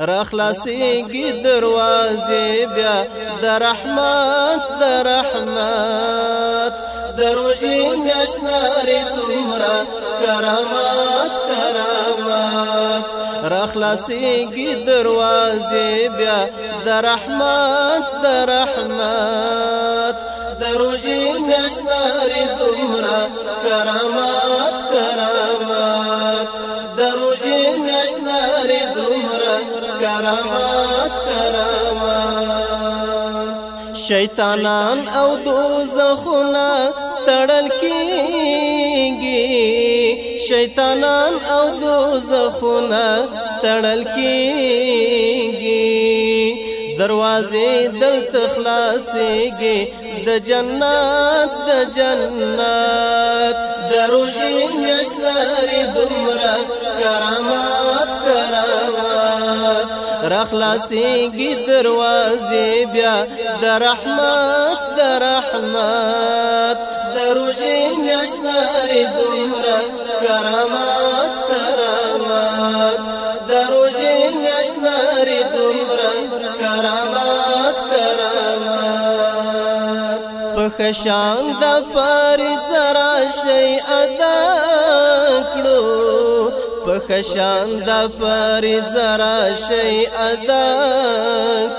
رخلاسي قدر دروازې در د رحمت د رحمت دروځي میشنارې تمرا كرامات كرامات رخلاسي قدر دروازې در د رحمت د رحمت دروځي میشنارې تمرا كرامات کرامات کرامات شیطانان او دوزخونه تړل کیږي شیطانان او دوزخونه تړل کیږي دروازې دلته خلاصېږي د جنت د جنت دروژې میاشت لري دومره کرامات را خلاصيږي دروازې بیا د رحمت د رحمت دروژې نشتاري زمره کرامات کرامات دروژې نشتاري زمره کرامات کرامات په خشان د پاره زرا شي ادا کړو خشان د فرید زرا شي ادا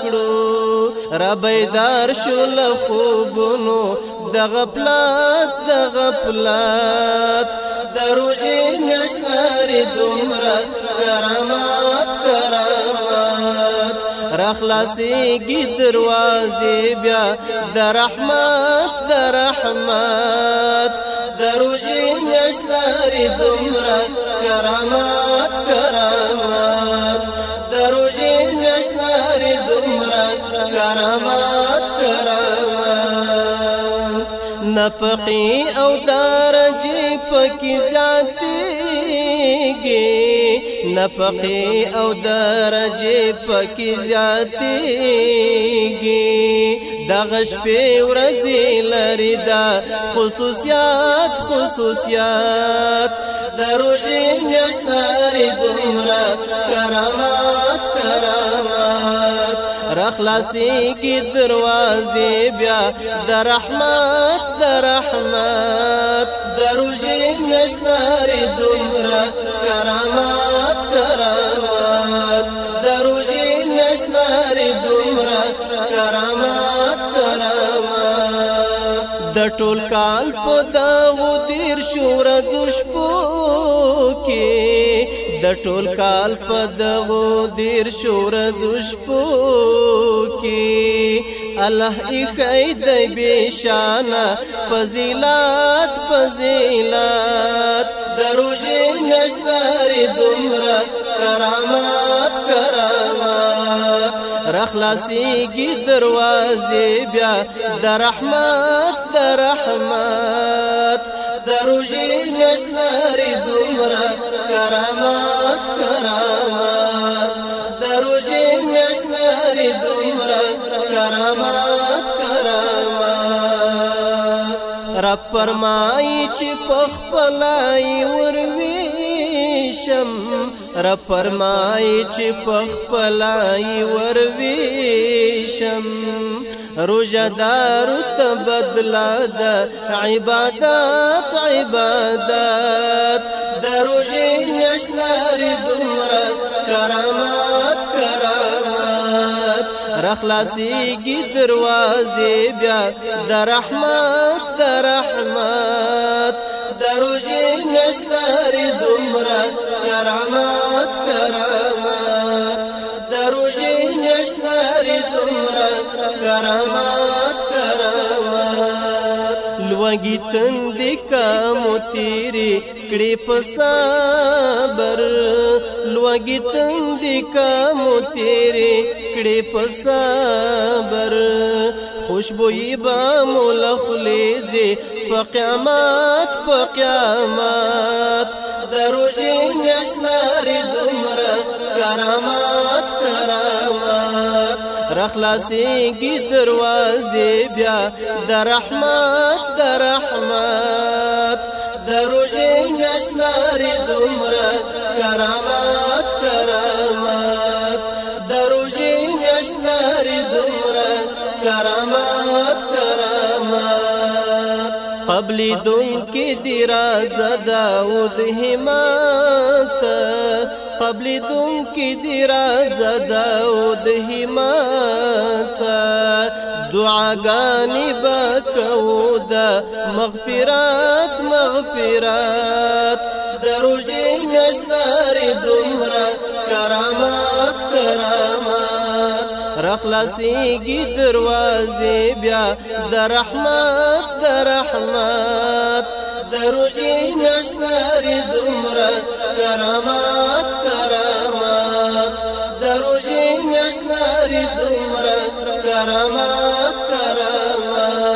کړو ربیدار شو له خوبونو د غفلت د غفلت د روزي نشتاري دومره کرامات کرامات رخلاصي کی دروازه بیا د رحمت د رحمت روزي نشلاري دومره کرامات کرامات دروزي نشلاري دومره کرامات کرامات نفقي او درجي پکې ذاتيږي نفقی او درجه پکې زیاتېږي دغه شپې ورځې لري دا خصوصیات خصوصیات د روزې میاشتاري دومره کرامات کرامات رخلاصي کی دروازې بیا د رحمت د رحمت د روزې میاشتاري دومره کرامات کرامات د روزې میاشتاري دومره کرامات ټول کال په دغو تیر شو ورځو شپو کې د ټول کال په دغو تیر شو ورځو شپو کې الله ایخی د بشانه فضیلت فضیلت دروژې نشتري دومره کرامت رخلاصيږي دروازې بیا د رحمت د رحمت دروژې نشلري دومره کرامات کرامات دروژې نشلري دومره کرامات کرامات رب فرمایي چې پخپلای وروي شم رب فرمای چې پخپلای ور ویشم روجدار تبدلا د عبادت عبادت دروژې نشلاري دومره کرامات کرامات رخلاصي کی دروازې بیا د رحمت د رحمت روزي نشلري دومره کرامت کرامت دروزي نشلري دومره کرامت کرامت لوګي تند کا مو تیری کړي په صبر لوګي تند کا مو تیری کړي په صبر خوشبوئی با مولخ لیزه په قیامت په قیامت دروځي مشلاري زمره کرامات کرامات رخلاصي کی دروازه بیا در رحمت در رحمت دروځي مشلاري زمره کرامات کرامات دروځي مشلاري زمره کرامات قبل دون کې دی راځه داود همت قبل دون کې دی راځه داود همت دعاګانې بکو د مغفرات مغفرات دروژې مشلارې دومره کرامات راخلاصيږي دروازې بیا د رحمت د رحمت دروژې نشلري زمره کرامات کرامات دروژې نشلري زمره کرامات کرامات